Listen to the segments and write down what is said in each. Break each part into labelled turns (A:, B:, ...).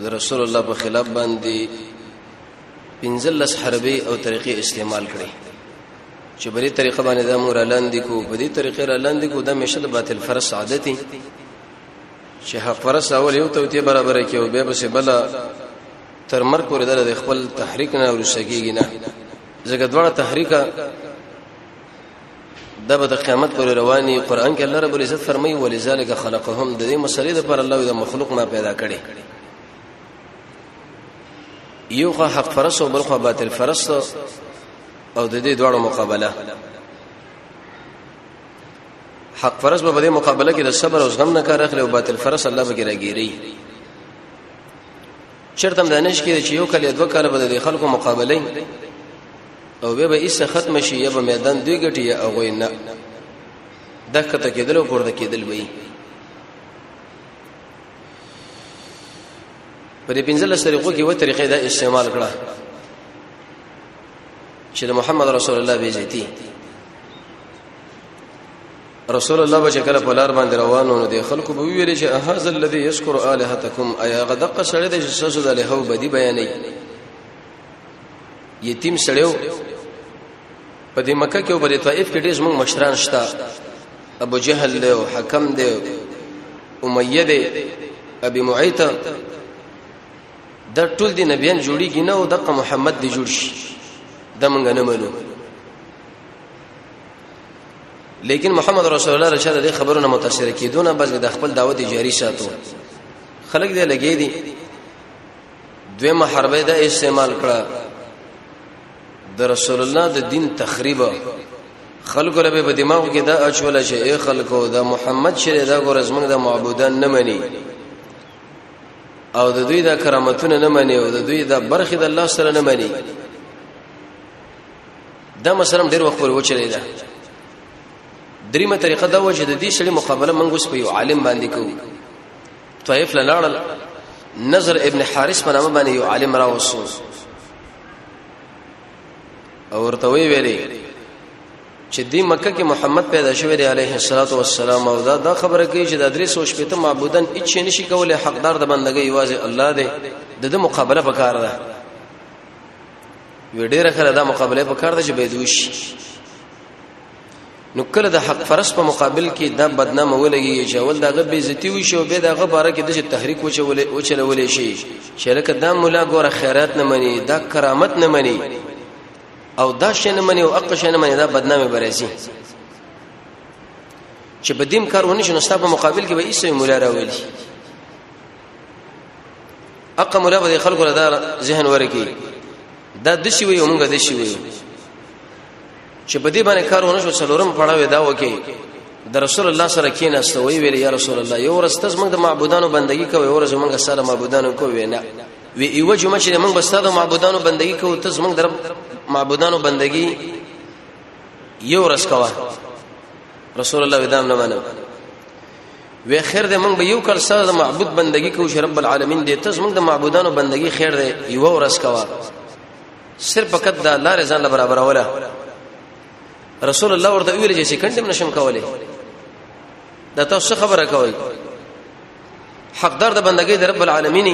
A: د رسول الله په خلاف باندې پنځلس حربي او طریقې استعمال کړي چې بری طریقه باندې دا مور لاندې کو په دې طریقې را لاندې کو د مشه د باطل فرس عادتي چې حق فرس اول یو توتی برابر کې او به بس بل تر مر پورې د خپل تحریک نه ورسېږي نه ځکه دواړه تحریکه دا به د قیامت پر رواني قران کې الله رب العزت فرمایي ولذالک خلقهم د دې مسلې د پر الله د مخلوق ما پیدا کړي یو خو حق فرس او بل خو باطل فرس او د دې دواړو مقابله حق فرس به د مقابله کې د صبر او زغم نه کار اخلي او باطل فرس الله به ګرګيري چرته د نش کې چې یو کله دوه کله به د خلکو مقابله او به به ایسه ختم شي یا به میدان دوی ګټي یا هغه نه دغه ته کېدل او پورته کېدل وي په دې پنځله طریقو کې و طریقې دا استعمال کړه چې د محمد رسول الله بیزتی رسول الله بچ کله په لار باندې روانو نه دي خلکو به ویل چې اهاز الذي يذكر الهتكم ايا غدقه سړی د شسو د له بدی بیانې یتیم سړیو په دې مکه کې او په طائف کې ډېر زموږ مشران شته ابو جهل له او حکم دی امیه دی ابي معيطه دا ټول دي نبيان جوړيږي نه او دغه محمد دی جوړ شي دا مونږ نه منو لیکن محمد رسول الله رشاد د خبرو نه متاثر کیدونه بس د خپل دعوت جاری ساتو خلک دې لګې دي دوی محربه د استعمال کړه د رسول الله د دین تخریب خلکو له په دماغ کې دا اچول شي اے خلکو دا محمد شری دا ګور زمنګ د معبودان نه مني او د دوی دا کرامتونه نه مني او د دوی دا برخه د الله سره نه مني دا مثلا ډیر وخت پورې وچلې ده دریمه طریقه دا و چې د دې سړي مقابله موږ اوس په یو عالم باندې کوو طائف لاړل نظر ابن حارث په نامه باندې یو عالم راوسو او ورته وی ویلې چې دی مکه کې محمد پیدا شوی دی علیه الصلاۃ والسلام او دا, دا خبره کوي چې د ادریس او شپته معبودان هیڅ نشي کولای حقدار د بندګۍ یوازې الله دی د مقابله وکړه وی ډیره کړه دا مقابله په کار ده چې بيدوش نو کله د حق فرس په مقابل کې دا بدنامه ولګي چې اول دا غبي عزت وي شو به دا غبره کې د تحریک وچولې وچلولې شي چې لکه دا مولا ګوره خیرات نه مني دا کرامت نه مني او دا شنه مني او اق شنه مني دا بدنامه برسي چې بدیم کارونه شنو ستاسو په مقابل کې به ایسه مولا راولي اقا مولا به خلکو له دا ذهن ورکی دا د شي وي موږ د شي وي چې په دې باندې کار ونه شو څلورم پړاو دا وکي د رسول الله سره کېناسته وی ویل یا رسول الله یو ورځ تاسو موږ د معبودانو بندگی کوي ورځ موږ سره معبودانو کوي نه وی ایو جمعه چې موږ بس د معبودانو بندگی کوو تاسو موږ در معبودانو بندگی یو ورځ کوه رسول الله ودام نه منو وی خیر دې موږ به یو کال سره د معبود بندگی کوو چې رب العالمین دې تاسو موږ د معبودانو بندگی خیر دې یو ورس کوا صرف فقط دا لار ځان له برابر ولا رسول الله ورته ویل چې سکند نشم کولای دا تاسو خبره کوي حقدار د بندګۍ د رب العالمین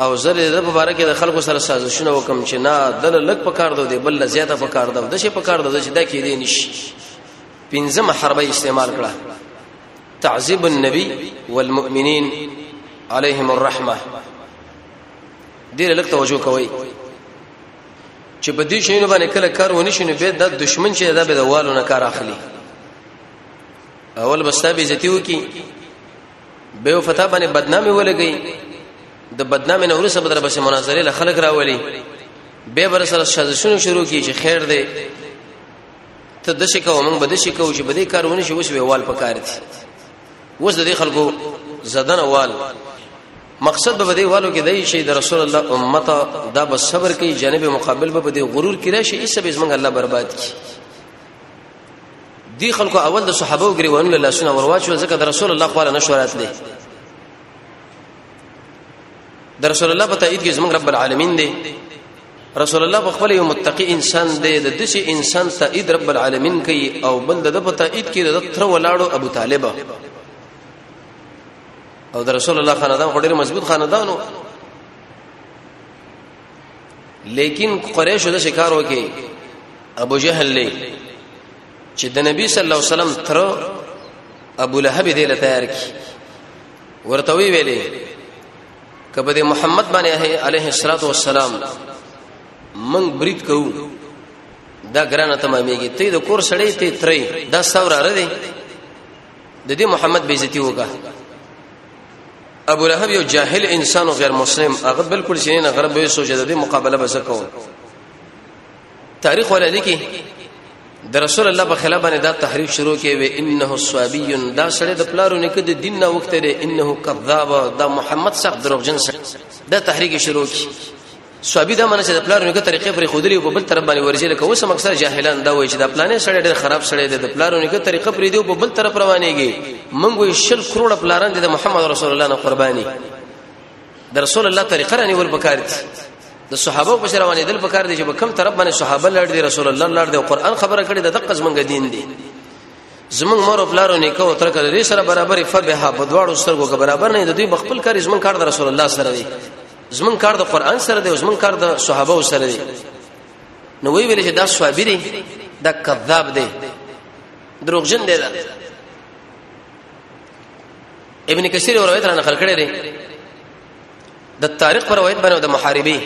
A: او زر رب مبارک د خلکو سره سازشونه وکم چې نه دل لک پکار دو دی بل زیاته پکار دو د شي پکار دو چې دا کې دی نشي پنځمه حربه استعمال کړه تعذيب النبي والمؤمنين عليهم الرحمه دې لږ توجه کوئ چې په دې شینو باندې کله کار ونی شنو به د دشمن چې دا به د والو نه کار اخلي اول بستا به عزتیو کی به فتا باندې بدنامي ولګي د بدنامي نه ورسره بدر بس مناظره له خلک راولي به بر سره شذشونو شروع کی چې خیر دی ته د شي کوم موږ به د شي کوو چې بده کارونه شي وسوي وال پکار دي وس د خلکو زدن وال مقصد به دی والو کې دی شي د رسول الله امت دا به صبر کوي جانب مقابل به دی غرور کړي شي ایسه به زمنګ الله برباد کی دی خلکو اول د صحابه وګریوان له لاسونه ورواچو ځکه د رسول الله خو نه شورات دی د رسول الله په تایید کې زموږ رب العالمین دی رسول الله خپل یو متقی انسان دی د دشي انسان تایید رب العالمین کوي او بل د په تایید کې د تر ولاړو ابو طالب او د رسول الله خاندان ډېر مضبوط خاندانو لیکن قریش د شکار وکي ابو جهل له چې د نبی صلی الله علیه وسلم تر ابو لهب دې له تیار کی ورته وی ویلې کبه د محمد باندې عليه الصلاه والسلام من برید کو دا ګرانه تمامېږي ته د کور سړې ته ترې دا ثوره را دي د دې محمد بیزتی وکا ابو لهب یو جاهل انسان او غیر مسلم هغه بالکل شینه غرب یې سوچ د دې مقابله به زکو تاریخ ولا لیکي د رسول الله په خلاف باندې دا تحریف شروع کړي وي انه الصابي دا سره د پلارو نه کده دین نه وخت لري انه کذاب دا محمد سخت دروغجن سره دا تحریک شروع کړي صابي دا منه چې د پلارو نه طریقې پر خودلی په بل طرف باندې ورجل کوي سم اکثر جاهلان دا وایي چې دا پلانې سره ډېر خراب سره دی د پلارو نه طریقې پر دی په بل طرف روانيږي منګو شل کروڑ پلاران دي د محمد رسول الله نه قرباني د رسول الله طریقه رانی ول پکار دي د صحابه په سره باندې دل پکار دي چې په کوم طرف باندې صحابه لړ دي رسول الله لړ دي او قران خبره کړي د دقه زمنګ دین دي زمنګ مور او پلارو نه کو تر کړه دې سره برابر فبها په دواړو سترګو کې برابر نه دي بخپل کار زمنګ کار د رسول الله سره دي زمنګ کار د قران سره دي زمنګ کار د صحابه سره دي نو وی ویل چې دا صحابي دي دا کذاب دي دروغجن دي دا ابن کثیر روایت را نقل کړی دی د تاریخ پر روایت باندې د محاربي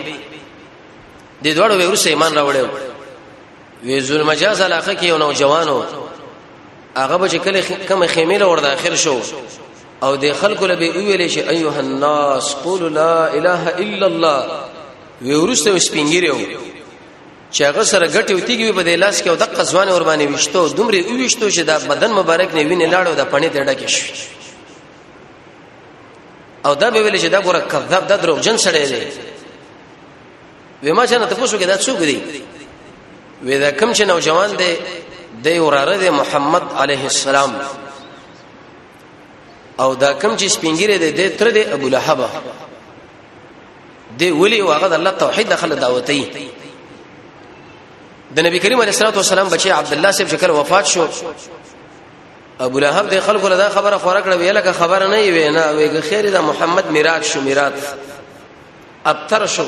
A: د دوړو ویروس ایمان راوړیو وی ظلم مجاز علاقه کې یو نوجوانو هغه به کله کم خیمه له ور داخل شو او د خلکو له به ویلې شي ايها الناس قولوا لا اله الا الله وی ورسته سپینګیرو چې هغه سره ګټي وتیږي په دې لاس کې او دغه ځوان اور باندې وشتو دومره او وشتو چې دا بدن مبارک نه ویني لاړو دا پڼې ته ډکه شي او دا به ویل چې دا ګوره کذاب دا درو جن سره دی وې ما څنګه تاسو کې دا څوک دی وې دا کم چې نوجوان دی د وراره دی محمد عليه السلام او دا کم چې سپینګری دی د تر دی ابو لهب دی ولی او هغه د الله توحید دخل دعوتي د نبی کریم علیه الصلاه والسلام بچي عبد الله سیب شکل وفات شو ابو لهب د خلکو له خبره خورا کړه ویله که خبره نه وي نه ویګه خیر دا محمد میراث شو میراث ابتر شو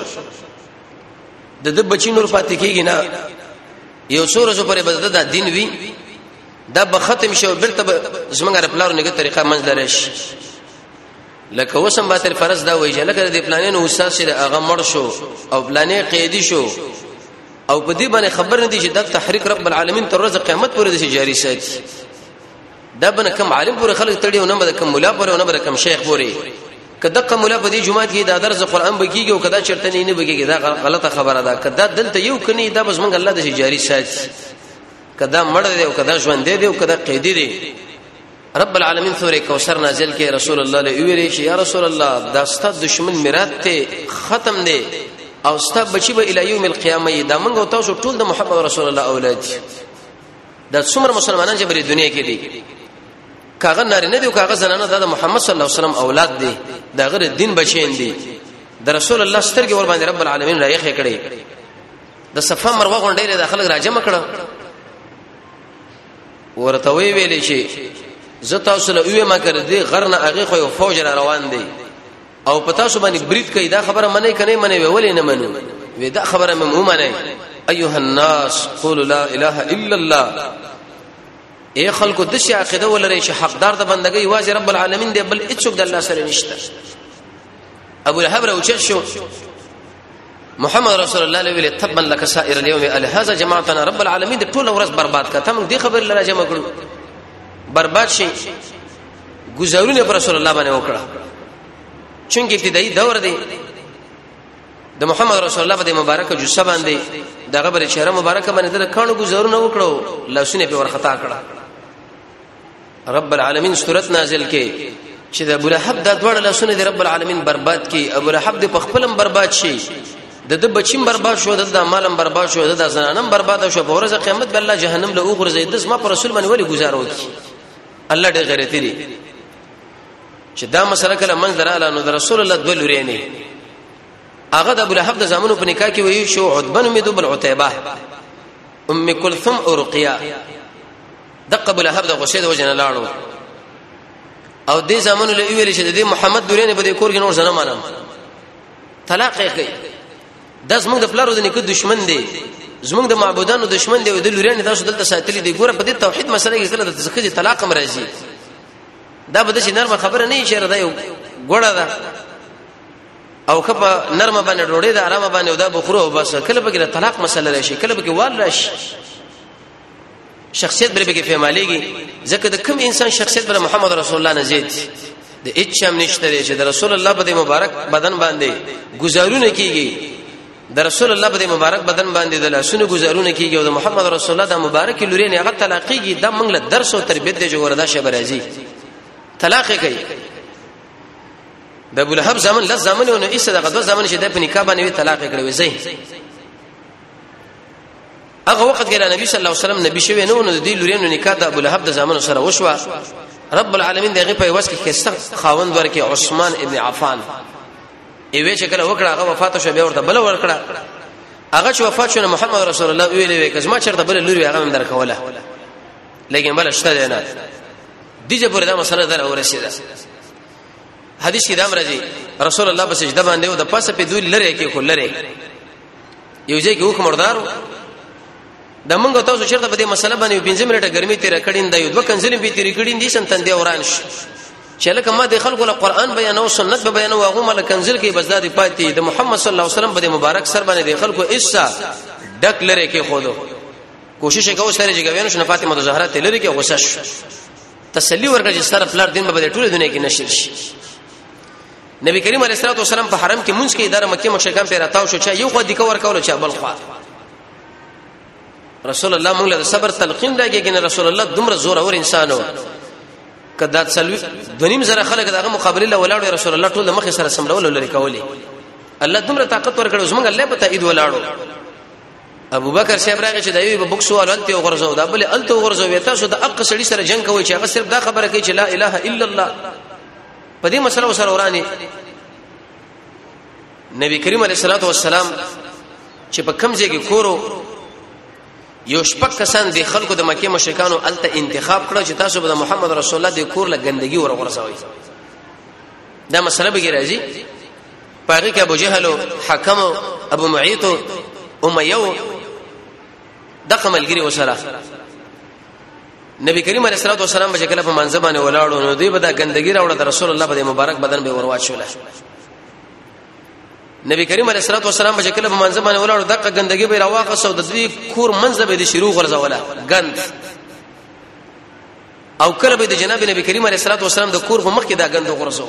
A: د د بچی نور فاتې کیږي نه یو څور څو پرې بده د دین وی دا به ختم شو برته زمونږه پلارو نګه طریقه منځ لرش لکه وسم باطل فرض دا وایي چې لکه د پلانین استاد چې هغه مړ شو او پلانې قیدی شو او په دې باندې خبر نه دي چې د تحریک رب العالمین تر ورځې قیامت پورې د جاری ساتي دا بنه کم عالم پورې خلک تړي او نه بده کم مولا پورې او نه بده کم شیخ پورې کدا کم مولا په دې جمعه کې دا درس قرآن بکیږي او کدا چرته نه نه بکیږي دا غلطه خبره ده کدا دلته یو کني دا بس مونږ الله د جاری ساتي کدا مړ دی او کدا ژوند دی او کدا قیدی دی رب العالمین سورې کوثر نازل کې رسول الله له ویری چې یا رسول الله دا ستاسو دشمن میراث ته ختم دی او ستاسو بچی به الی یوم القیامه دا موږ تاسو ټول د محمد رسول الله اولاد دا څومره مسلمانان چې بری دنیا کې دي کاغه ناری نه دی کاغه زنانه دا د محمد صلی الله علیه وسلم اولاد دی دا غره دین بچین دی د رسول الله سترګې ور باندې رب العالمین را یې کړې د صفه مروه غونډې د خلک راجم کړه ورته وی ویلې شي زه تاسو له وی ما کړ دې غرنه هغه خو یو فوج را روان دی او پتا سو باندې برید کوي دا خبره منې کنه منې ولې نه منو وی دا خبره مې مو منې ايها الناس قولوا لا اله الا الله اے خلکو د شي عقیده ولري چې حقدار د بندګۍ واځي رب العالمین دی بل هیڅوک د الله سره نشته ابو لهب راوچت شو محمد رسول الله علیه ویل تبا لك سائر اليوم الهذا جماعتنا رب العالمین د ټول ورځ برباد کړه تم دې خبر لره جمع کړو برباد شي گزارونه پر رسول الله باندې وکړه چونګې ابتدایي دور دی د محمد رسول الله په مبارک جسه باندې د غبر چهره مبارک باندې د کانو گزارونه وکړو لاسونه په ورختا کړه رب العالمین صورت نازل کې چې د ابو لهب د دوړ لاسونه د رب العالمین برباد کی ابو لهب د پخپلم برباد شي د د بچیم برباد شو د مالم برباد شو د زنانم برباد شو په ورځ قیامت بل الله جهنم له اوغره زید د ما پر رسول باندې ولی گزارو کی الله دې غیرت لري چې دا مسله کله منځ دراله نو رسول الله د لوري نه هغه د ابو لهب د زامنو په نکاح کې وی شو عتبن مې دوبل عتبه ام کلثم او رقیه دقه ابو لهب د غصې د وجنه لاړو او دې زمونږ له ویل چې د محمد دورې په دې کور کې نور زنه مانم طلاق یې کوي داس موږ د پلارو د نیکو دشمن دی زموږ د معبودانو دشمن دی او د لوريان تاسو دلته ساتلي دی ګوره په دې توحید مسله کې زله د تزخیج طلاق هم راځي دا به د شي نرمه خبره نه شي ردا یو ګوړه ده او کپه نرمه باندې ډوړې ده آرامه باندې او دا بخرو او بس کله به کې طلاق مسله راشي کله به کې وال راشي شخصیت بل بګی فهمالېږي ځکه د کوم انسان شخصیت بل محمد رسول الله نه زید د اچم نشته چې د رسول الله په مبارک بدن باندې گزارونه کیږي د رسول الله په مبارک بدن باندې د لاسونو گزارونه کیږي او د محمد رسول الله د مبارک لوري نه هغه تلاقیږي د منګله درس او تربیت دی جوړه ده شبر راځي طلاق کوي د ابو لهب زمن لز زمن او نه ایسه دغه دوه زمن چې د په نکاح باندې طلاق کړی وي زه هغه وخت کې نبی صلی الله علیه وسلم نبی شوی نو نو د لورینو نکاح د ابو لهب د زامنو سره وشو رب العالمین دغه په واسه کې سخت خاوند ورکه عثمان ابن عفان ایوه چې کله وکړه هغه وفات شو بیا ورته بل ورکړه هغه چې وفات شو محمد رسول الله ویلې وکړه ما چرته بل لوري هغه مندر کوله لیکن بل شته نه دیجه پر دا مسله در اورسیده حدیث کې دام راځي رسول الله په سجده باندې او د پاسه په دوی لره کې خو لره یو ځای کې وک مردارو د منګو تاسو چیرته په دې مسله باندې 15 منټه ګرمي تیر کړین دا یو دوه کنځلې به تیر کړین دي سم تندې اوران شي چې لکه ما د خلکو له قران بیان او سنت به بیان او هغه مل کنزل کې بس د پاتې د محمد صلی الله علیه وسلم په مبارک سر باندې د خلکو ایسا ډک لره کې خودو کوشش وکاو سره چې غوینو شنه فاطمه زهرا ته لره کې غوسه شو تسلی ورکړه چې سره پلار دین به د ټوله دنیا کې نشر شي نبی کریم علیه الصلاه والسلام په حرم کې مونږ کې اداره مکه مشرکان پیرا تاو شو چې یو خو د کور کول چې بل خو رسول الله موږ له صبر تلقین راګي کنه رسول الله دومره زور اور انسان و کدا څلوي دنیم زره خلک دغه مقابله له ولاړو رسول الله ټول مخ سره سملول لري کولې الله دومره طاقت ورکړ زمونږ الله په تایید ولاړو ابو بکر صاحب راغی چې دایوی په بوکسو الته غرزو دا بل الته غرزو وتا سو د اق سړی سره جنگ کوي چې هغه صرف دا خبره کوي چې لا اله الا الله په دې مسله سره ورانه نبی کریم علیه الصلاۃ والسلام چې په کمزې کې کورو یو شپک کسان د خلکو د مکه مشرکانو الته انتخاب کړو چې تاسو به د محمد رسول الله د کور له ګندګي ور ورسوي دا مسله به راځي پاره کې ابو جهل حکم ابو معیط امیو دغه ملګری وسره نبی کریم علیه الصلاه والسلام چې کله په منځ باندې ولاړو نو دوی به دا ګندګي راوړه د رسول الله په مبارک بدن به ورواچوله نبی کریم علیه الصلاه والسلام چې کله په منځ باندې ولاړو دغه ګندګي به راواخصه او د دوی کور منځ به د شروع غرزوله ګند او کله به د جناب نبی کریم علیه الصلاه والسلام د کور په مخ کې دا ګند غرزو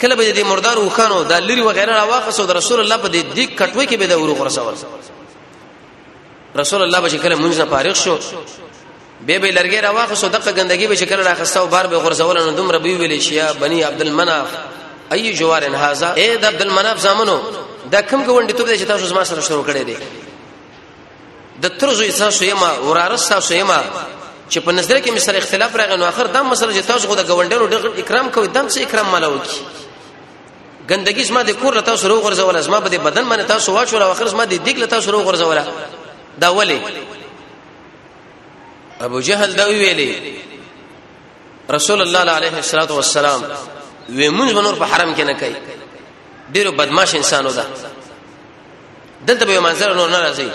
A: کله به د مردار وخانو د لری وغیرہ راواخصه او د رسول الله په دې دک کټوي کې به د ورو غرزول رسول الله به کله مونږه فارغ شو به به لرګي راواخ سو دغه ګندګي به کله راخسته او بار به غرزول نو دوم ربي ویل شي یا بني عبد المناف اي جوار هاذا اي د عبد المناف زامنو دا کوم ګوندې ته چې تاسو زما سره شروع کړی دی د ترزو احساس یما وراره تاسو یما چې په نظر کې مسره اختلاف راغی نو اخر دا مسله چې تاسو خو د ګوندونو ډېر اکرام کوي دم څه اکرام مالو کی ګندګي زما د کور لتا سره وغورځول زما په بدن باندې تاسو واچو او اخر زما د دیګ لتا سره وغورځول دا ولی ابو جهل دا ویلې رسول الله علیه الصلاۃ والسلام وی مونږ بنور په حرم کې نه کوي ډیرو بدمعش انسانو ده دلته به منظر نور ناراضي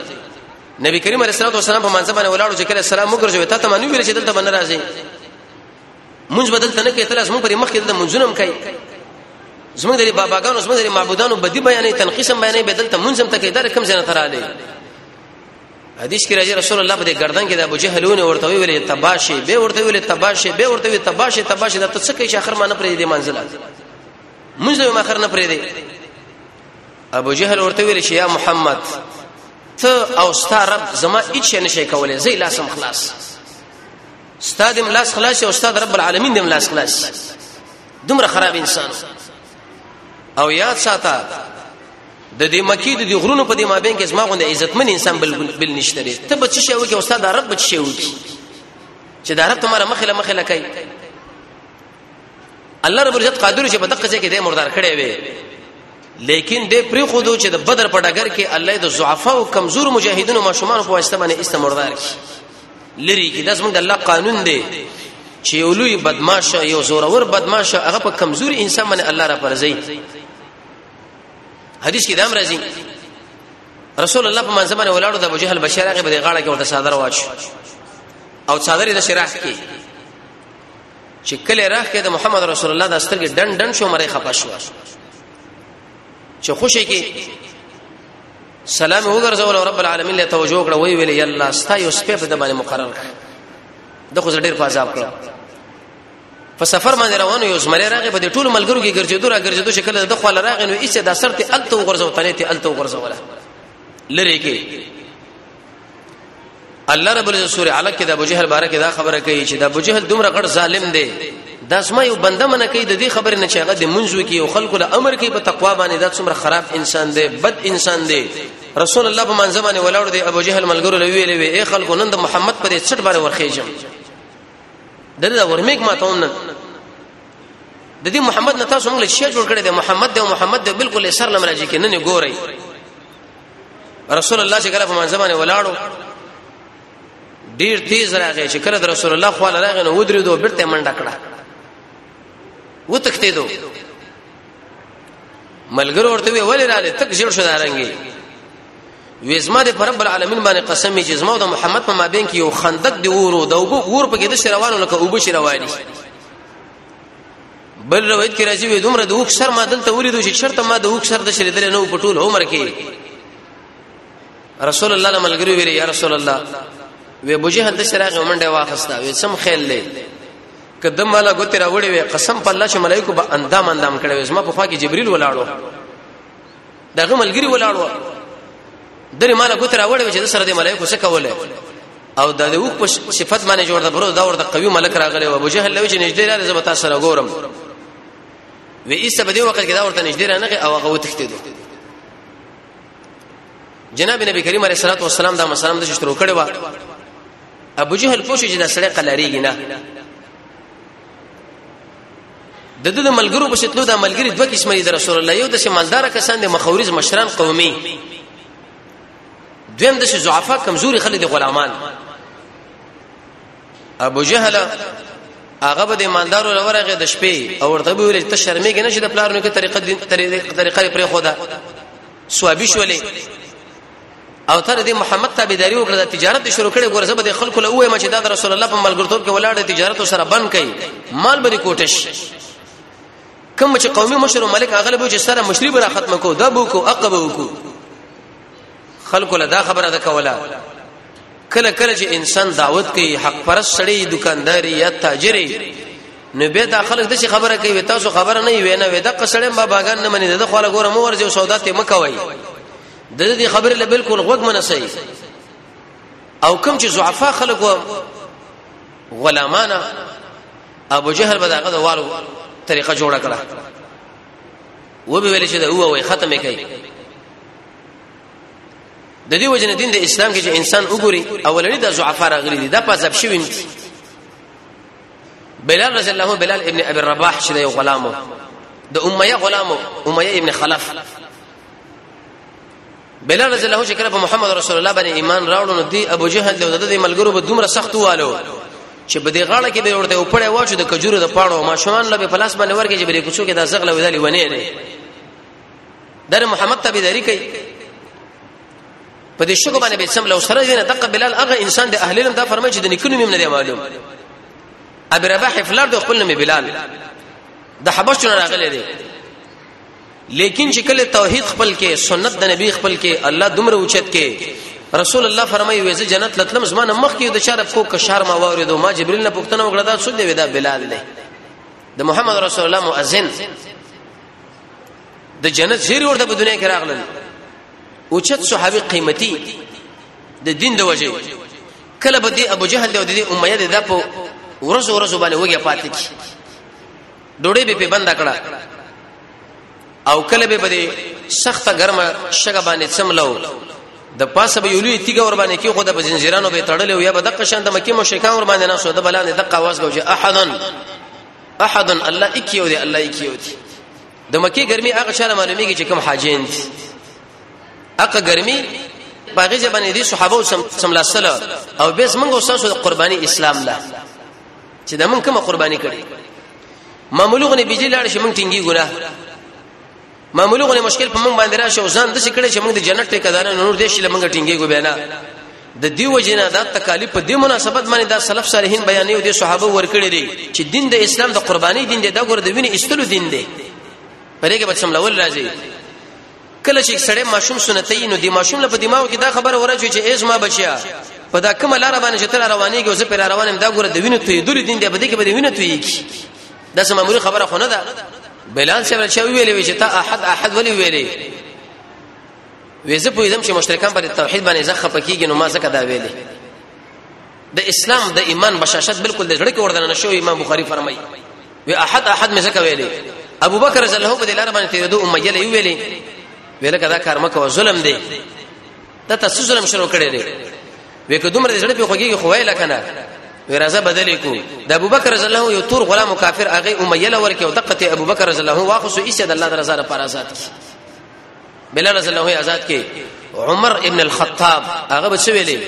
A: نبی کریم علیه الصلاۃ والسلام په منځ باندې ولاړو چې کله سلام وکړو ته ته مانو ویل چې دلته باندې ناراضي مونږ بدل ته نه کوي تل زموږ پر مخ کې د منځونم کوي زموږ د باباګانو زموږ د معبودانو بدی بیانې تنقیسم بیانې بدل ته منځم ته کوي دا کوم ځای نه تراله حدیث کې راځي رسول الله په دې گردن کې د ابو جهلونه ورته ویل تباشي به ورته ویل تباشي به ورته ویل تباشي تباشي د څه کې اخر ما نه پرې دې منزله مونږ یې اخر نه پرې دې ابو جهل ورته ویل شي یا محمد ته او ستاره رب زما هیڅ نشي کولای زې لاسم خلاص استاد ملاس خلاص او استاد رب العالمین دې ملاس خلاص دومره خراب انسان او یاد ساته د دې مکی د دې غرونو په دې مابین کې زما غوند عزتمن انسان بل بل نشته لري ته بچی شوی کې استاد رب بچی شوی چې دا رب تمہاره مخه له مخه لکای الله رب عزت قادر چې په دقه ځای کې دې مردار کړي وي لیکن دې پری خو دوی چې د بدر په ډګر کې الله د ضعفا او کمزور مجاهدینو ماشومان په واسطه باندې استمردار کړي لری کی دا زموږ د الله قانون دی چې یو لوی بدمعاش یو زورور بدمعاش هغه په کمزوري انسان باندې الله را پرځي حدیث کې دام راځي رسول الله په منځ باندې ولاړو د ابو جهل بشیر هغه په غاړه کې ورته صادره واچ او صادره د شراح کې چې کله راخ کې د محمد رسول الله د سترګې ډن ډن شو مړې خپه شو چې خوشي کې سلام وګرځول رب العالمین له توجه کړه وی ویل یلا ستا یو سپه په دمانه مقرر کړ د خو ډیر فاضاب کړ په سفر باندې روان یو زمری راغی په دې ټول ملګرو کې ګرځېدو را ګرځېدو چې کله د خپل راغی نو ایسه د سر ته الته وګرځو تنه ته الته وګرځوله لری کې الله رب العزت سورې علق کې د ابو جهل باره کې دا خبره کوي چې د ابو جهل دومره غړ ظالم دی دا سمه یو بنده منه کوي د دې خبرې نه چې هغه د منځو کې او خلکو له امر کې په تقوا باندې دا څومره خراب انسان دی بد انسان دی رسول الله په منځ باندې ولاړ دی ابو جهل ملګرو له ویلې وی اے خلکو نن د محمد پر چټ باندې ورخېجم دغه ورمیګ ما ته ونن د دې محمد نه تاسو موږ له شی جوړ کړی دی محمد دی محمد دی بالکل سر لمراجي کې نه نه ګوري رسول الله چې کله په منځ باندې ولاړو ډیر تیز راغی چې کله د رسول الله خو له راغی نو ودرې دوه بیرته منډه کړه و تختې دو ملګرو ورته وی ولې رااله تک جوړ شو دارنګي وېزما د رب العالمین باندې قسم یې جسمه د محمد په مابین کې یو خندق دی ورو د ور په کې د روانو لکه وبشي رواني بل روایت کې راځي وې دومره د وښ سر ما دلته ولیدو چې شرط ما د وښ سر د شریدل نه په ټول عمر کې رسول الله ملګری ویل یا رسول الله وې بوجه د شراغ منډه واخستا وې سم خیل لې کدم مالا ګوتې راوړې وې قسم په الله چې ملائکه به اندام اندام کړې وې زما په خوا کې جبريل ولاړو دغه ملګری ولاړ و درې مال ګوتره وړې چې سره د ملایکو څخه کوله او د یو په صفت باندې جوړ د برو دا ورته قوي ملک راغلی او ابو جهل لوي چې نږدې راځي زما تاسو سره ګورم وې ایسته په دې وخت کې دا ورته نږدې رانغه او هغه وتښتید جناب نبی کریم علیه الصلاه والسلام دا مسلمان د شروع کړي وا ابو جهل پوښي چې دا سړی قلاریږي نه د دې ملګرو په شتلو د ملګری دوه قسمه دي رسول الله یو د شمالدار کسان د مخاورز مشران قومي دویم د ضعفا کمزوري خلک د غلامان ابو جهل هغه به د ایماندارو لورغه د شپې او ورته به ویل ته شرمېږي نشي د پلارونو کې طریقه طریقه پرې خو ده سوابي شولې او تر دې محمد تابعداري وکړه د تجارت شروع کړي ګورځه به د خلکو له وای چې دا د رسول الله په ملګرتوب کې ولاړ د تجارت سره بند کړي مال به کوټش کوم چې قومي مشر ملک اغلب چې سره مشری برا ختم کو د بو کو عقب کو خلکو له دا خبره ده کوله کله کله چې انسان دعوت کوي حق پرست سړی دکانداري یا تاجري نو به دا خلک د خبره کوي تاسو خبره نه وي نه وي د قصړم باباګان نه مني د خپل ګوره مو ورځو سودا ته مکوي د دې خبرې له بالکل غوږ منسي او کوم چې ضعفا خلک و غلامانه ابو جهل به داغه د والو طریقه جوړه کړه و به ویل چې دا هو وي ختمه کوي د دې وجنه دین د اسلام کې چې انسان وګوري اولنی د ضعفا راغلي دي دا پازب شوی نه بلال رضی الله بلال ابن ابي الرباح چې یو غلامو د امیه غلامو امیه ابن خلف بلال رضی الله چې کله په محمد رسول الله باندې ایمان راوړل نو دی ابو جهل له دغه ملګرو به دومره سخت والو چې په دې غاړه کې به ورته او پړې واچو د کجورو د پاڼو ماشومان له په لاس باندې ورکه چې بلې کوڅو کې دا زغله ودلې ونی نه در محمد ته به دری کوي په دې شګو باندې به سم لو سره دینه دغه بلال هغه انسان د اهل علم دا فرمایي چې د نکونو مم نه دی معلوم ابي رباح فلر د خپل نوم بلال د حبشتون راغلي دی لیکن چې کله توحید خپل کې سنت د نبی خپل کې الله دومره اوچت کې رسول الله فرمایي وې جنت لتلم زمانه مخ کې د شرف کو کشار ما واردو ما جبريل نه پښتنه وکړه دا څه دی ودا بلال دی د محمد رسول الله مؤذن د جنت زیر ورته په دنیا کې راغلل اوچت صحابي قیمتي د دین د وجه کله به دی ابو جهل او د امیه د په ورځ ورځ باندې وګیا پاتې کی ډوډۍ به په بند کړه او کله به بده سخته ګرمه شګه باندې سملو د پاسه به یولوی تیګه ور باندې کې خو د بزنجیرانو به تړلې او یا به دقه شان د مکی مشکان ور باندې نه سو د بلانې دقه आवाज کوي احدن احدن الله اکیو دی الله اکیو دی د مکی ګرمي هغه چاره معلومیږي چې کوم حاجین دي هغه ګرمي باغې ځبانې دي صحابه او سملاسل او بیس منګو ساسو قرباني اسلام لا چې دا مونږ کومه قرباني کړې معمولو غني بيجي لاړ شي مونږ ټینګي ګناه معمولو غني مشکل په مونږ باندې راشه او ځان د شکړې چې مونږ د جنت ته کدان نور دې شي لمونږ ټینګي ګو بینا د دیو جنا د تکالیف په دې مناسبت باندې دا سلف صالحین بیانې او د صحابه ورکړي دي چې دین د اسلام د قرباني دین دی دا ګور د وینې استلو دین دی پرېګه بچم لول راځي کله چې سړی ماشوم سنتي نو د ماشوم له دماغ کې دا خبره ورچوي چې ایز ما بچیا په دا کومه لار باندې چې تر روانېږي او زه پر روانم دا ګوره د وینې توې دلی دین دی په دې کې به د وینې توې کی دا سم امر خبره خو نه ده بلال صاحب چې ویلې چې تا احد احد ولې ویلې وېزه په دې چې مشرکان پر توحید باندې زخه پکېږي نو ما زکه دا ویلې د اسلام د ایمان بشاشت بالکل د ځړ کې وردن نشو امام بخاری فرمایي وی احد احد مې زکه ویلې ابو بکر رضی الله په دې لار باندې تیرې دوه امیه لې ویلې ویل کدا کار مکو ظلم دی ته تاسو ظلم شروع کړی دی وې که دومره زړه په خوږیږي خو ویل کنه وې راځه بدلې کو د ابو بکر رضی الله یو تور غلام کافر هغه امیه لور کې او دقته ابو بکر رضی الله واخصو ایسه د الله درزه لپاره آزاد کی بلال رضی الله آزاد کې عمر ابن الخطاب هغه به ویلې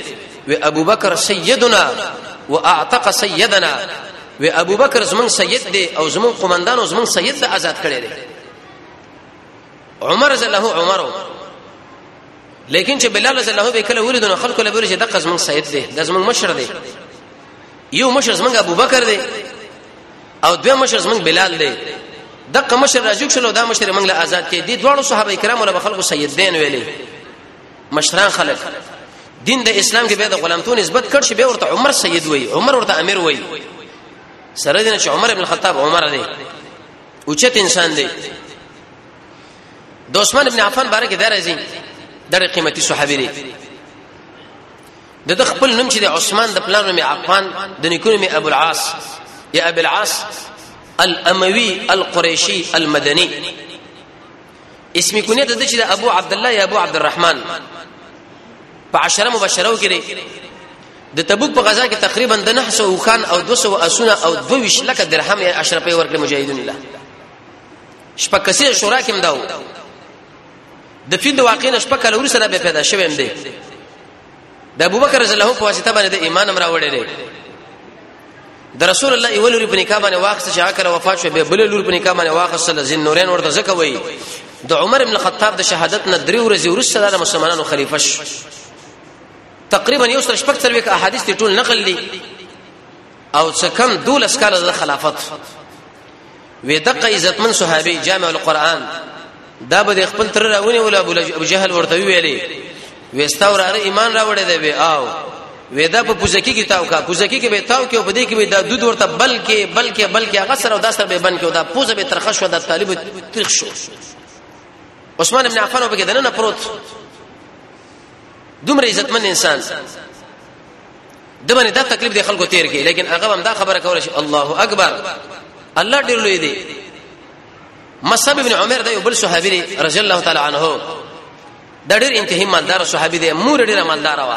A: و ابو بکر سیدنا واعتق سیدنا و ابو بکر زمون سید دی او زمون قومندان او زمون سید د آزاد کړي دي عمر رضی الله عمر لیکن چې بلال رضی الله به کله ولیدنه خلکو له بوري چې دغه زمون سید دی د زمون مشر دی یو مشر زمنګ ابوبکر دی او دوه مشر زمنګ بلال دی دغه مشر راجوک شلو دا مشر موږ له آزاد کې دي دواړو صحابه کرامو له خلکو سید دین ویلي مشران خلک دین د اسلام کې به د غلامتون نسبت کړ شي به ورته عمر سید وای عمر ورته امیر وای سره دین چې عمر ابن الخطاب عمر دی اوچت انسان دی د عثمان ابن عفان باره کې درځي ډېر قیمتي صحابي دی د د خپل نوم چې د عثمان د پلان نوم عفان د نیکو نوم ابو العاص یا ابو العاص الاموي القريشي المدني اسم کونه د چې د ابو عبد الله یا ابو عبد الرحمن په عشره مبشره کې دی د تبوک په غزا کې تقریبا د 900 خان او 200 اسونه او 22 لک درهم یا اشرفي ورکړي مجاهدین الله شپه کسې شورا کې مداو د فیل واقعي نشپه کله ورسره به پیدا شوم دی د ابوبکر رضی الله په واسطه باندې د ایمان امر راوړی دی د رسول الله اول لوري په نکاح باندې واخص چې اکل وفات شو به بل لوري په نکاح باندې واخص له زین نورین ورته زکه وای د عمر ابن الخطاب د شهادت نه درې ورځې ورسره د مسلمانانو خلیفہ شو تقریبا یو سره شپږ تر وک احادیث ټول نقل دي او څکم دولس کال د خلافت وی دقه عزتمن صحابي جامع القرآن دا به خپل تر راونی ولا ابو جهل ورته ویلې وستاور اره ایمان راوړې دی وی آو ودا په پوزکی کې تاو کا پوزکی کې به تاو کې په دې کې به دا دود ورته بلکې بلکې بلکې هغه سره دا سره به بن کې دا پوزه به ترخه شو دا طالب ترخ شو عثمان ابن عفان وبګه دنه پروت دومره عزتمن انسان د باندې دا تکلیف د خلکو تیر کی لیکن هغه هم دا خبره کوله چې الله اکبر الله ډیر لوی دی مصعب ابن عمر دا یو بل صحابي دی رضی الله تعالی عنه دا ډیر انتهایی مالدار صحابي دی مور ډیر مالدار و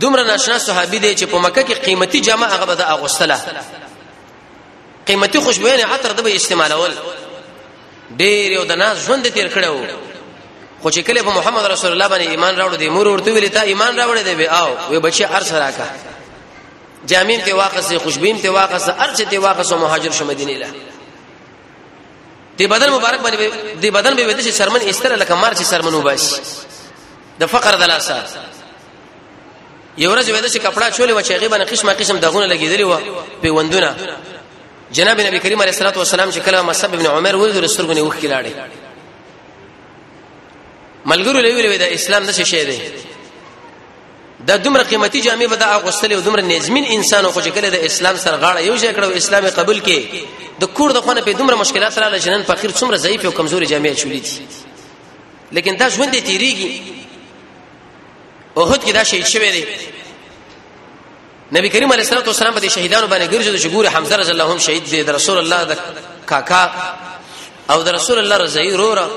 A: دومره ناشنا صحابي دی چې په مکه کې قیمتي جامه هغه به د اغوستله قیمتي خوشبوینه عطر د به استعمالول ډېر یو د ناز ژوند تیر کړو خو چې کله په محمد رسول الله باندې ایمان راوړ دي مور ورته ویل ته ایمان راوړ دی به او وی بچي ارس راکا جامین ته واقصه خوشبین ته واقصه ارچ ته واقصه مهاجر شو مدینه له دی بدن مبارک باندې دی بدن به ودی چې شرمن استره لکه مار چې شرمن وباسي د فقر د لاسه یو ورځ وېد چې کپڑا چولې و چې هغه باندې قسمه قسم دغونه لګېدلې و په وندونه جناب نبی کریم علیه الصلاه والسلام چې کله مصعب ابن عمر ولید رسول غنی وخ کلاړي ملګرو لوي لوي د اسلام د څه شی دی دا دومره قیمتي جامې به دا اغوستلې او دومره نظمین انسان خو چې کله د اسلام سره غاړه یو ځای کړو اسلام قبول کې د کور د خونه په دومره مشکلات سره لجنن فقیر څومره ضعیف او کمزوري جامې چولې دي لیکن دا ژوند دې تیریږي او هوت کې دا شي شوی دی نبی کریم علیه الصلاه والسلام په شهیدانو باندې ګرځي چې ګوره حمزه رضی الله عنه شهید دی د رسول الله د کاکا او د رسول الله رضی روره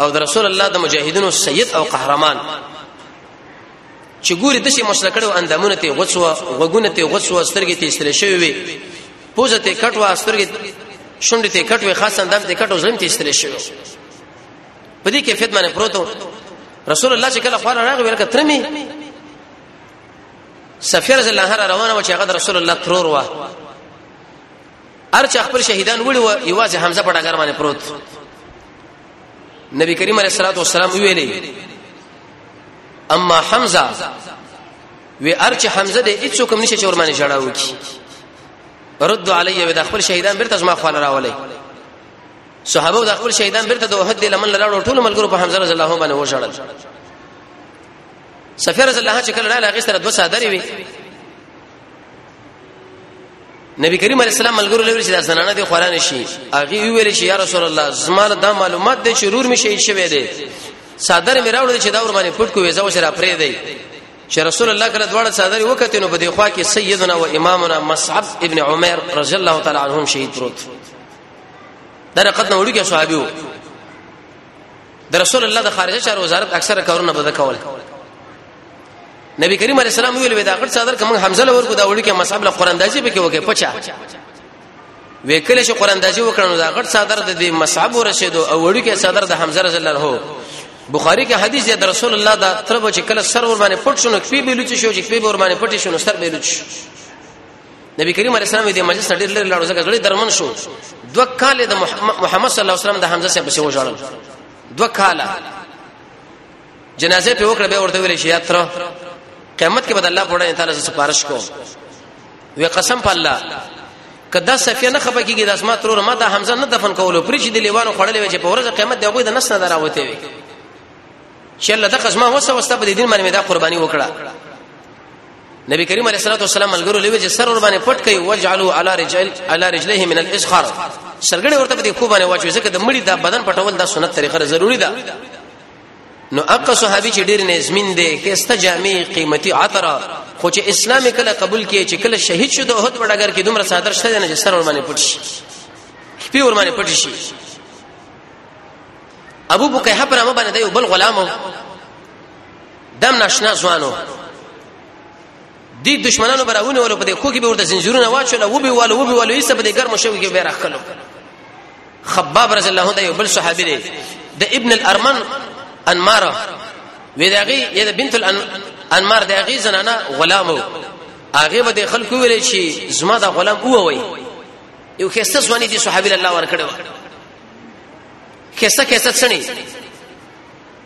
A: او د رسول الله د مجاهدینو سید او قهرمان چې ګوري د شي مسله کړو اندامونه ته غوڅو غوګونه ته غوڅو سترګې ته استل شوی وي پوزه ته کټو سترګې شونډې ته کټوي خاص اندام ته کټو زم ته استل شوی په دې کې فدمنه پروتو رسول الله چې کله خوانه راغی ورکه ترمي صفیه رضی الله عنها روانه و چې هغه رسول الله ترور و ارچ خپل شهیدان وړي و یوازې حمزه په ډګر باندې پروت نبی کریم علیه الصلاه والسلام ویلې اما حمزه وی ارچ حمزه دې هیڅ کوم نشه چور باندې جړا وکي رد علی و د خپل شهیدان برته زما خو راولې صحابه د خپل شهیدان برته د وحد لمن لړ ټول ملګرو په حمزه رضی الله عنه باندې وژړل صفیه رضی الله چې کله رااله غسر دوه صادرې وي نبی کریم علیه السلام ملګرو لوري چې د زنانه د قران شي اغه ویل شي یا رسول الله زماره دا معلومات د شرور می شي شوی دی صادر می راوړل چې دا ور باندې پټ کو وې زو شرا پرې دی چې رسول الله کله دواړه صادر وکته نو په دی خوا کې سیدنا و امامنا مصعب ابن عمر رضی الله تعالی عنهم شهید پروت دا رقد نه وړي کې صحابي د رسول الله د خارجه چارو وزارت اکثره کارونه بده کول نبی کریم علیه السلام ویل ودا غټ صدر کوم حمزه لور کو دا وړي کې مصعب له قران دازي به کې وګه پچا وکله شو قران دازي وکړنو دا غټ صدر د دې مصعب ورسېدو او وړي کې صدر د حمزه رضی الله عنه بخاری کې حدیث دی د رسول الله دا تر به چې کله سر ور باندې پټ شونه کې به لوچ شو چې به ور باندې پټ شونه سر به لوچ نبی کریم علیه السلام دې مجلس ډېر لري لاړو ځکه زړه درمن شو دوه کال د محمد صلی الله علیه وسلم د حمزه سره بسې وژړل دوه کال جنازه په وکړه به ورته ویل شي یاتره قیامت کې بد الله په وړاندې تعالی سپارښت کوم وی قسم په الله کدا صفیه نه خپه کیږي د اسما ترور ما د حمزه نه دفن کولو پرې چې د لیوانو خړلې وي چې په ورځ قیامت دی غوې د نس نه دراوته وي چې الله د قسمه وسه وسته په دین باندې دا قرباني وکړه نبی کریم علیه الصلاه والسلام ملګرو لوي چې سر ور باندې پټ کوي وجعلوا على رجل على رجليه من الاسخار سرګړې ورته په دې کو باندې واچوي ځکه د مړي د بدن پټول دا سنت طریقه ضروری ده نو اقا صحابي چې ډیر نظمین دي کېسته جامع قیمتي عطر خو چې اسلام کله قبول کړي چې کله شهید شو د احد په ډګر کې دومره صادر شته نه چې سر ور باندې پټ شي خپل ور باندې پټ شي ابو بکیه پر امه باندې یو بل غلامو دم ناشنا ځوانو دی دشمنانو براونه ول په دې خو کې به ورته زنجیرونه واچول او به ول او به ول ایسه په دې ګرمو شو کې به راخلو خباب رضی الله عنه یو بل صحابي دی د ابن الارمن انمار وداغي یا د بنت الانمار داغي زنانه غلامو هغه به د خلکو ویل شي زما دا غلام هو وای یو خسته ځواني دي صحابي الله ورکړو خسته خسته سني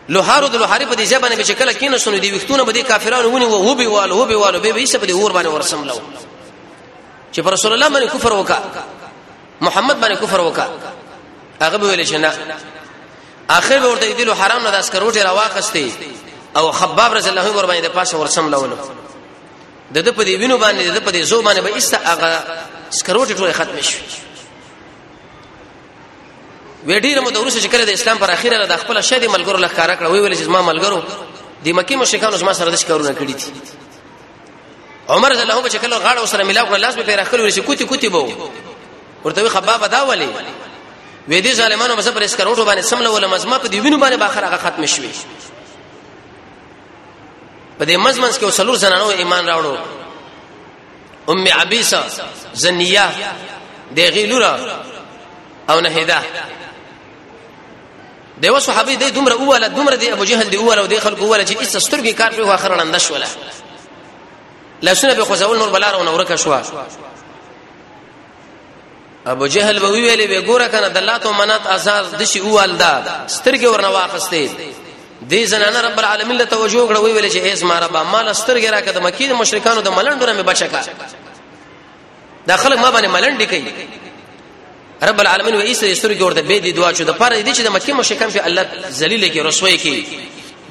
A: لوهارو د لوهاري په دې ځای باندې چې کله کینې سونه دی وختونه به دې کافرانو ونی وو به والو وو به والو به ویسه په دې اور باندې ورسم لو چې پر رسول الله باندې کفر وکا محمد باندې کفر وکا هغه به ویل شنه اخر به ورته دې له حرام نه داس کروټه راواخستې او خباب رضی الله عنه ور باندې پاسه ورسم لولو د د په دې وینو باندې د په دې زو باندې به ایسته هغه سکروټه ټوله ختم شي وی ډیر مو د ورسې چې کله د اسلام پر اخیره د خپل شری ملګرو لخر کړ وی ویل چې ما ملګرو د مکی مشرکانو زما سره د شکرونه کړی دي عمر رضی الله عنه چې کله غاړه سره ملاو کړ لاس په پیره خل ورسې کوتی کوتی بو ورته خبابه دا ولی وې دې ظالمانو مزه پر اسکروټو باندې سمله ولا مزما په دې وینو باندې باخره هغه ختم شوي په دې مزمنس کې وسلور زنانو ایمان راوړو ام عبیسه زنیه د غیلورا او نه هدا د یو صحابي د دومره اوله دومره د ابو جهل دی اوله او د خلکو اوله چې اس سترګې کار په اخر لاندې شوله لاسونه به خوځول نور بلار او نورکه شو ابو جهل به ویلې به ګوره کنه د لات او منات اساس د شی اوالدا سترګې ورنه واخستې دې زنانه رب العالمین له توجه کړه ویلې چې ایس ما رب مال سترګې راکړه د مکی د مشرکانو د ملندو نه بچکا دا خلک ما باندې ملنډ کوي رب العالمین و ایسه سترګې ورته به دې دعا شو د پاره دې چې د مکی مشرکان په الله ذلیل کې رسوي کې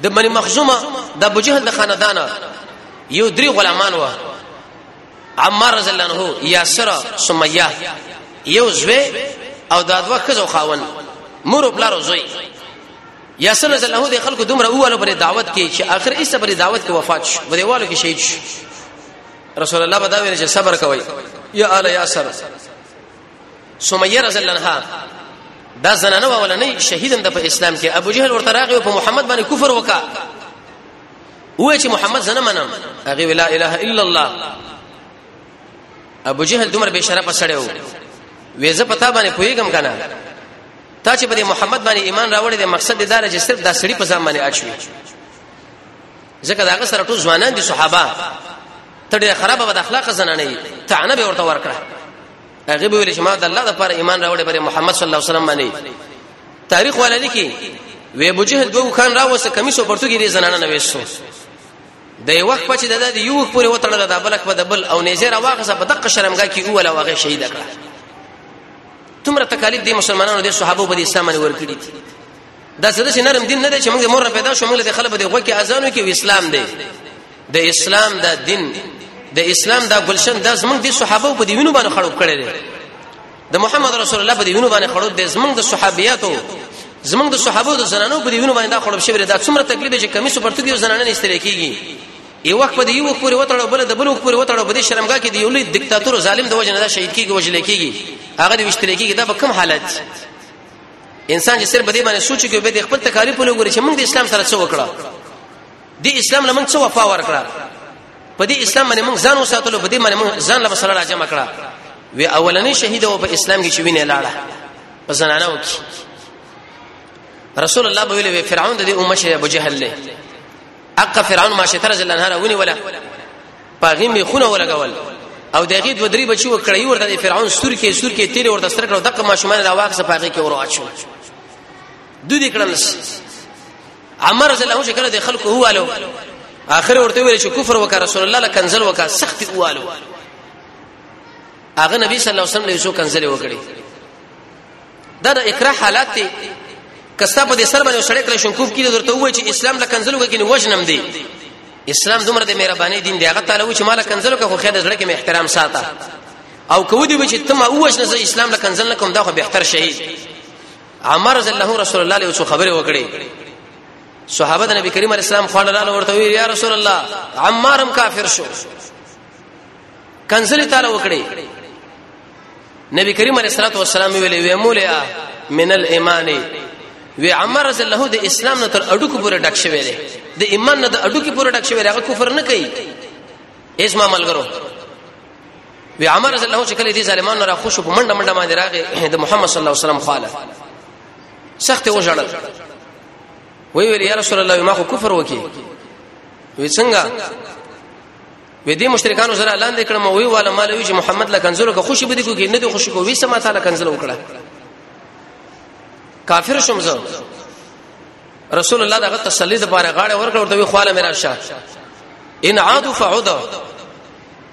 A: د بنی مخزومه د ابو جهل د خاندان یو درې غلامان و عمر رضی الله عنه یاسر سمیه یو زوی او دا دوه خزو خاون مور او بلارو زوی یاسر رضی الله د خلکو دومره اواله پر دعوت کې چې اخر ایسه پر دعوت کې وفات شو په دیوالو کې شهید شو رسول الله بدا ویل چې صبر کوي یا آل یاسر سمیه رضی الله عنها دا زنانه ولنې شهیدم د په اسلام کې ابو جهل ورته راغی او په محمد باندې کفر وکا وای چې محمد زنه منم هغه ولا اله الا الله ابو جهل دمر به شرف سره و وې زه پتا باندې پویګم کنه تا چې په محمد باندې ایمان راوړې د مقصد دی دا چې صرف دا سړی په ځان باندې اچوي ځکه دا سره ټول ځوانان دي صحابه ته ډېر خراب بد اخلاق زنانه یې تعنه به ورته ورکړه هغه به ویل چې ما د الله لپاره ایمان راوړې پر محمد صلی الله علیه وسلم باندې تاریخ والا لیکي وې ابو جهل دوه خان راوسه کمیسو پرتګی دې زنانه نوېسو د یو وخت پچې د یو وخت پورې وتړل د بلک په دبل او نيزه راواغسه په دقه شرمګه کې اوله واغې شهید کړه تمره تکالیف دي مسلمانانو د صحابه په اسلام باندې ورکړي دي دا څه چې نرم دین نه دی چې موږ مور پیدا شو موږ له خلک به د غوکه اذانو کې اسلام دی د اسلام دا دین د اسلام دا گلشن دا زمونږ د صحابه په دی وینو باندې خړوب کړي دي د محمد رسول الله په دی وینو باندې خړوب دي زمونږ د صحابياتو زمونږ د صحابه د زنانو په دی وینو باندې دا خړوب شوی دا څومره تکلیف چې کمی سو پرتګي زنانه نه استل کیږي یو وخت په دی یو پورې وتړو بل د بل وخت پورې وتړو په دې شرمګه کې دی یو لوی دیکتاتور ظالم د وجنه دا شهید کیږي وجل کیږي هغه د وشتل کیږي دا په کوم حالت انسان چې سر بده باندې سوچ کوي به د خپل تکالیف له وګوري چې موږ د اسلام سره څه وکړو دې اسلام لمن څه وفا ورکړه په دې اسلام باندې موږ ځان وساتلو په دې باندې موږ ځان له مسله راجمع کړه وی اولنې شهید او په اسلام کې چې وینې لاړه په زنانو کې رسول الله بوله وی فرعون د دې امه شه ابو جهل له اق فرعون ما شتر جل انهار ونی ولا پاغیم به خونه ولګول او دغه دو درې بچو کړی ورته د فرعون سور کې سور کې تیر ورته سره کړو دغه ماشومان راواخ صفاقه کې ورو اچو دوی دې کړل عمر رضی الله عنه کړه د خلکو هوالو اخر ورته ویل چې کفر وکړ رسول الله لکنزل وکړ سخت هوالو هغه نبی صلی الله علیه وسلم له یو کنزل وکړي دا د اکراه حالات دي کستا په دې سر باندې سړی کله شنکوف کیږي درته وایي چې اسلام له کنزل وکړي نو وجنم دی اسلام دومره د مهرباني دین دی هغه تعالی و چې مال کنزل وکړي خو خیر زړه کې احترام ساته او کو دی چې تم اوښ نه اسلام له کنزل نه کوم دا خو به احتر شهید عمر رضی الله رسول الله له څو خبره وکړي صحابه د نبی کریم علی السلام خو لاله ورته وی یا رسول الله عمارم کافر شو کنزلی تعالی وکړي نبی کریم علیه الصلاه والسلام ویلې وی مولیا من الايمان وی عمر رضی الله د اسلام نه تر اډو کو پورې ډک شوی دی د ایمان نه د اډو کې پورې ډک شوی دی هغه کفر نه کوي اسما ملګرو وی عمر رضی الله چې کله دې ظالمانو را خوشو په منډه منډه باندې راغې د محمد صلی الله علیه وسلم خاله سخت و ژړل وی ویل یا رسول الله ما خو کفر وکي وی څنګه وې دې مشرکانو سره اعلان دې کړم وی والا مالوي چې محمد لا کنزلو که خوشي بده کوي نه دې خوشي کوي سما تعالی کنزلو وکړه کافر شوم زه رسول الله دغه تسلی د پاره غاړه ورکړ ورته وی خواله میرا شاه ان عاد فعود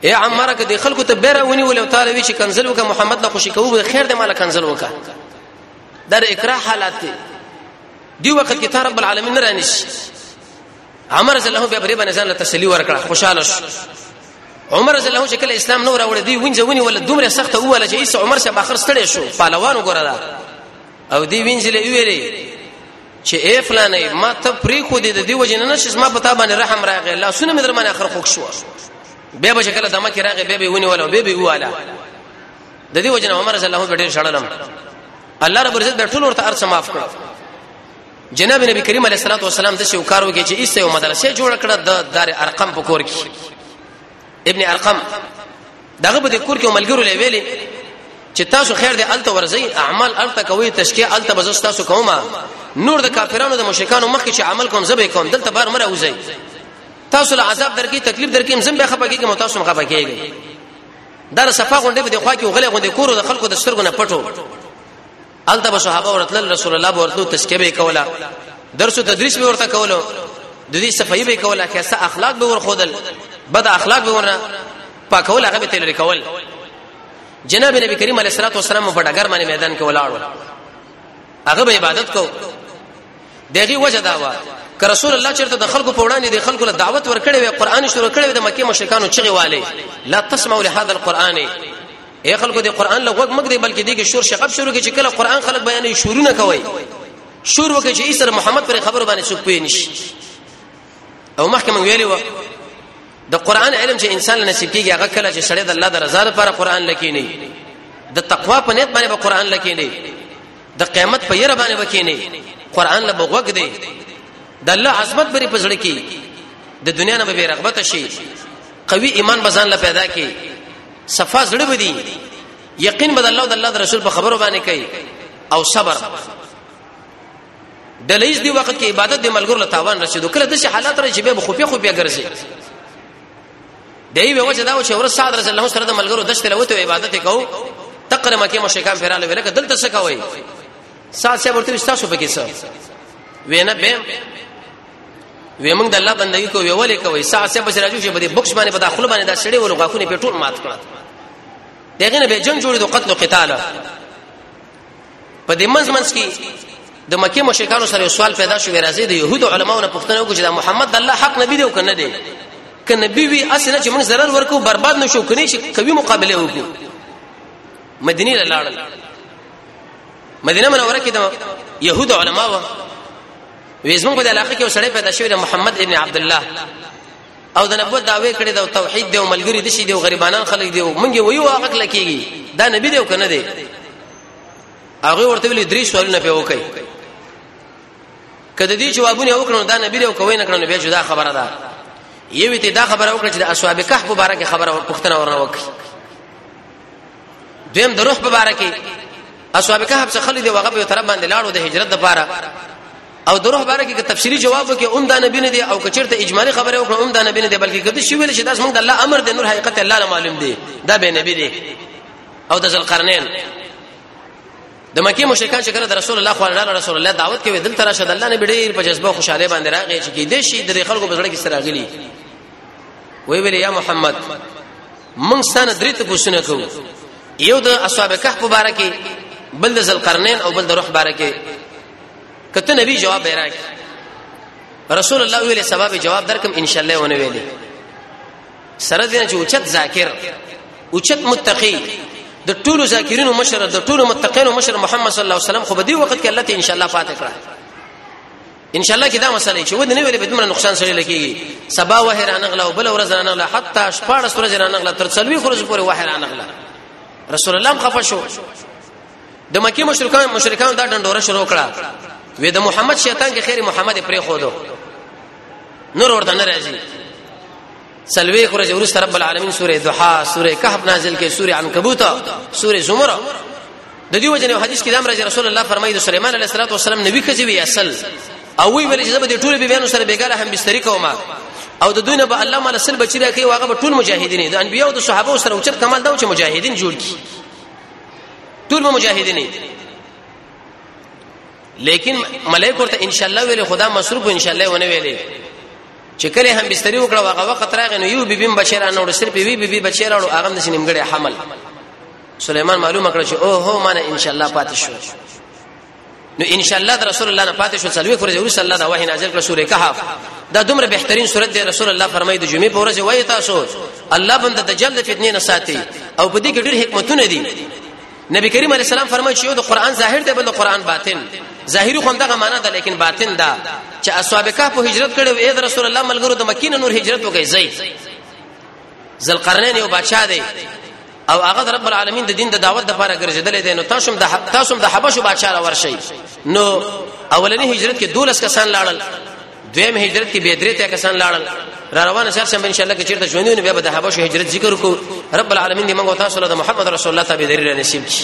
A: اے عمر که د خلکو ته بیره ونی ولې تعالی وی چې کنزل وک محمد له خوشی کوو خیر دې مال کنزل وک در اکراه حالات دی دی وخت کې ته رب العالمین نه رانیش عمر رضی الله به بریبه نزان له تسلی ورکړه خوشاله شو عمر رضی الله شکل اسلام نور اور دی وینځ ونی ول دومره سخت وله چې ایس عمر شه باخر ستړي شو پهلوان وګوره او دی وینځ له ویری چې اے فلانه ما ته پری خو دې د دې وجه نه نشې ما په تا باندې رحم راغی الله سونه مې در باندې اخر خوښ شو به به شکل دمه کې راغی به به ونی ولا به به والا د دې وجه نه عمر رضی الله ډېر شړلم الله رب عزت به ټول ورته ارڅ معاف کړ جناب نبی کریم علیه الصلاه والسلام د شو کارو کې چې ایسه یو مدرسې جوړ کړه د دار ارقم په کور کې ابن ارقم دغه په دې کور کې ملګرو لې ویلي چې تاسو خیر دې الته ورځي اعمال الته کوي تشکیه الته بزس تاسو کومه نور د کافرانو د مشرکانو مخکې چې عمل کوم زبې کوم دلته بار مره وځي تاسو له عذاب درکې تکلیف درکې هم زم به خپه کېږي متاسو مخه پکېږي دا صفه غونډه په دې خوا کې غلې غونډه کورو د خلکو د سترګو نه پټو الته به صحابه ورتل رسول الله به ورتلو تسکیه به کوله درس او تدریس به ورته کولو د دې صفایي به کوله که څه اخلاق به ورخودل بد اخلاق به ورنه پاکول هغه به تل کول جناب نبی کریم علیه الصلاه والسلام په ډګر باندې میدان کې ولاړو هغه به عبادت کو دغه وجه دا و ک رسول الله چرته د خلکو په وړاندې د خلکو له دعوت ورکړې وي قران شروع کړې وي د مکه مشرکانو چغي والي لا تسمعوا لهذا القران اے خلکو دې قران له غوږ مګ دې بلکې دې کې شور شغب شروع کې چې کله قران خلک بیانې شورونه کوي شور وکړي چې ایسر محمد پر خبرو باندې څوک پوي نشي او مخکې مونږ ویلي و د قران علم چې انسان له نصیب کیږي هغه کله چې سړی د الله د رضا لپاره قران لکې نه د تقوا په نیت باندې به قران لکې نه د قیامت په یره باندې وکې نه قران له بغوګ دی د الله عظمت بری پزړه کی د دنیا نه به رغبت شي قوي ایمان بزان له پیدا کی صفا زړه بدی یقین بد الله او د الله رسول په خبرو باندې کوي او صبر د لیس دی وخت کې عبادت د ملګرو له تاوان رسیدو کله د حالات را چې به خفیه خفیه ګرځي دی به وجه دا و چې ورس صادر رسول الله سره د ملګرو دشت له وته عبادت کو تقره مکه مشکان فراله ولکه دلته څه کوي سات سه ورته تاسو پکې څه وینه به وې موږ د الله بندگی کو وی ولې کوي سا سه بس راځو چې بده بخش باندې په داخله باندې دا سړی ول غاخونه په ټول مات کړه دغه نه به جنگ جوړې دو قتل او قتال په دې منځ منځ کې د مکه مشرکانو سره سوال پیدا شو راځي د يهودو علماونو پوښتنه وکړه چې دا محمد د الله حق نبی دی او کنه دی که نبی وی اسنه چې موږ zarar ورکو برباد نشو کني چې کوي مقابله وکړو مدینه لاړل مدینه منوره کې د يهودو علماو وې زمونږ د علاقې کې وسړې پیدا شوی د محمد ابن عبد الله او د نبوت داوی کړی د توحید دی او ملګری دي شي دی غریبانان خلک دی مونږ یو یو حق لکېږي دا نبی دی او کنه دی هغه ورته ویل درې سوالونه به وکړي کله دې جوابونه وکړو دا نبی دی او کوی نه کړو بیا جدا خبره ده یوه ته دا خبره وکړه چې د اصحاب کهف مبارک خبره پښتنه ورنه وکړي دویم د روح په باره کې اصحاب کهف څخه خلید وغه په طرف باندې لاړو د هجرت لپاره او د روح باره کې تفصیلی جواب کې اوم دا نبی نه دی او کچرته اجمالی خبره او اوم دا نبی نه دی بلکې کده شی ویل چې داس موږ د الله امر دی نور حقیقت الله معلوم دی دا به نبی دی او د ذلقرنین د مکه مشرکان چې کړه د رسول الله صلی الله علیه رسول الله دعوت کوي دلته راشه د الله نه ډېر په جذبه خوشاله باندې راغی چې کې دې شي د خلکو په زړه کې سره غلي وی ویل یا محمد موږ ستانه درې ته پوښتنه کوو یو د اصحاب کهف مبارک بل د ذلقرنین او بل د روح مبارک کته نبی جواب بیراک رسول الله ویله سبب جواب درکم ان شاء الله ونه ویلي سره دې چې اوچت ذاکر اوچت متقی د ټولو ذاکرینو مشر د ټولو متقینو مشر محمد صلی الله علیه وسلم خو به دې وخت کې الله ته ان شاء الله فاتح کړه ان شاء الله کې دا مسله چې ودنه ویلې به دومره نقصان سره لکېږي سبا وه رانغله او بل ورځ رانغله حتی شپږ ورځې رانغله تر څلوي خورځ پورې وه رانغله رسول الله خفه شو د مکه مشرکان مشرکان دا ډنډوره شروع کړه وې د محمد شیطان کې خیر محمد پرې خو دو نور ورته نه راځي سلوي خورځ ورس رب العالمین سوره دوحا سوره کهف نازل کې سوره عنکبوت سوره زمر د دې وجه نه حدیث کې دام راځي رسول الله فرمایي د سليمان عليه الصلاه والسلام نبی کځي وی اصل او وی ویل چې زه به د ټول بیانو سره بیګاله هم بستری کوم او د دنیا به الله مال سل بچی راکې واغه به ټول مجاهدین د انبیو او د صحابه سره اوچت کمال دا چې مجاهدین جوړ کی ټول مجاهدین لیکن ملائکه ورته ان شاء الله ویل خدا مصروف ان شاء الله ونه ویل چې کله هم بستری وکړه واغه وخت راغی نو یو بیبیم بچی را نو صرف وی بیبی بچی را او هغه د سینمګړې حمل سليمان معلومه کړ چې او هو معنی ان شاء الله پاتې شو نو ان شاء الله رسول الله نه پاتې شو څلوي فرض ورس الله دا وحي نازل کړ سوره کهف دا دومره بهترین سورته دی رسول الله فرمایي د جمعې په ورځ وایي تاسو الله بنده د جلد فتنې نه ساتي او په دې کې ډېر حکمتونه دي نبی کریم علیه السلام فرمایي چې یو د قران ظاهر دی بل د قران باطن ظاهری خو دغه معنا ده لیکن باطن دا چې اصحاب کهف هجرت کړي او اې رسول الله ملګرو د مکینه نور هجرت وکړي زئی ذلقرنین یو بادشاہ دی او هغه رب العالمین د دین د دعوت لپاره ګرځیدل دي نو تاسو د تاسو د حبشو بادشاہ را ورشي نو اولنی هجرت کې 12 کسان لاړل دویم هجرت کې به درې ته کسان لاړل را روانه سر شم ان شاء الله کې چیرته ژوندونه بیا به د حبشو هجرت ذکر کو رب العالمین دې موږ تاسو له محمد رسول الله تابعداري نصیب کړي